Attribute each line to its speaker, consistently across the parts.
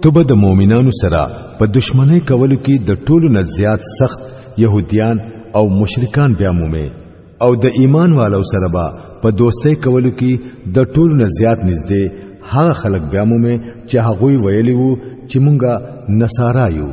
Speaker 1: ته به د مؤمنانو سره په دشمنی کولو کې د ټولو نه زیات سخت يهوديان او مشرکان بیا مومې او د ایمان والو سره به په دوستۍ کولو کې د ټولو نه زیات نږدې هغه خلک بیا مومې چې هغوی ویلی وو چې مونږه نصارا یو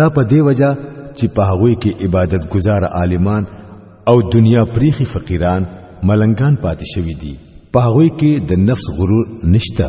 Speaker 1: دا په دی وجه چې په هغوی کې عبادت گزار عالمان او دنیا پریخي فقیران ملنګان پاتې شوي دي په هغوی کې د نفس غرور نشته